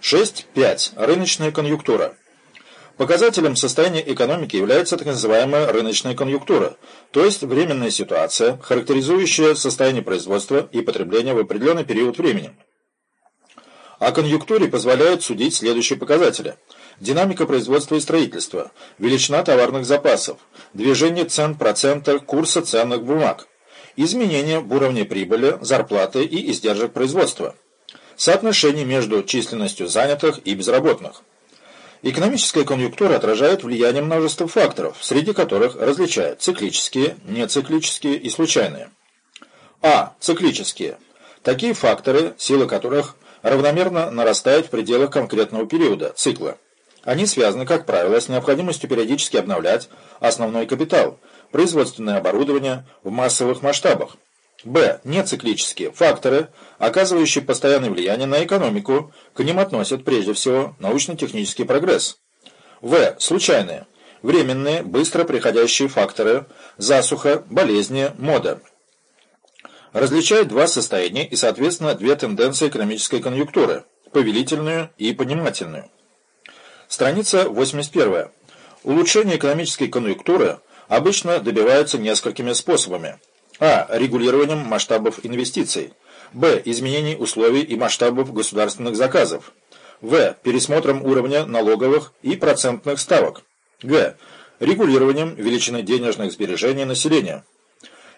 6.5. Рыночная конъюнктура. Показателем состояния экономики является так называемая рыночная конъюнктура, то есть временная ситуация, характеризующая состояние производства и потребления в определенный период времени. О конъюнктуре позволяют судить следующие показатели. Динамика производства и строительства, величина товарных запасов, движение цен процента курса ценных бумаг, изменения в уровне прибыли, зарплаты и издержек производства, соотношение между численностью занятых и безработных. Экономическая конъюнктура отражает влияние множества факторов, среди которых различают циклические, нециклические и случайные. А. Циклические. Такие факторы, сила которых равномерно нарастает в пределах конкретного периода, цикла. Они связаны, как правило, с необходимостью периодически обновлять основной капитал, производственное оборудование в массовых масштабах. Б. Нециклические факторы, оказывающие постоянное влияние на экономику, к ним относят прежде всего научно-технический прогресс. В. Случайные. Временные, быстро приходящие факторы, засуха, болезни, мода. Различают два состояния и, соответственно, две тенденции экономической конъюнктуры – повелительную и поднимательную. Страница 81. Улучшение экономической конъюнктуры обычно добиваются несколькими способами. А. Регулированием масштабов инвестиций. Б. Изменений условий и масштабов государственных заказов. В. Пересмотром уровня налоговых и процентных ставок. Г. Регулированием величины денежных сбережений населения.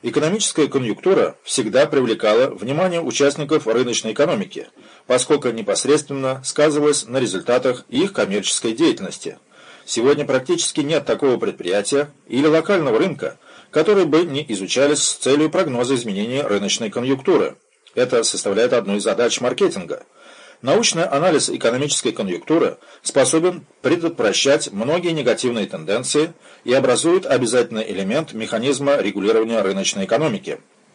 Экономическая конъюнктура всегда привлекала внимание участников рыночной экономики, поскольку непосредственно сказывалась на результатах их коммерческой деятельности. Сегодня практически нет такого предприятия или локального рынка, которые бы не изучались с целью прогноза изменения рыночной конъюнктуры. Это составляет одну из задач маркетинга. Научный анализ экономической конъюнктуры способен предотвращать многие негативные тенденции и образует обязательный элемент механизма регулирования рыночной экономики –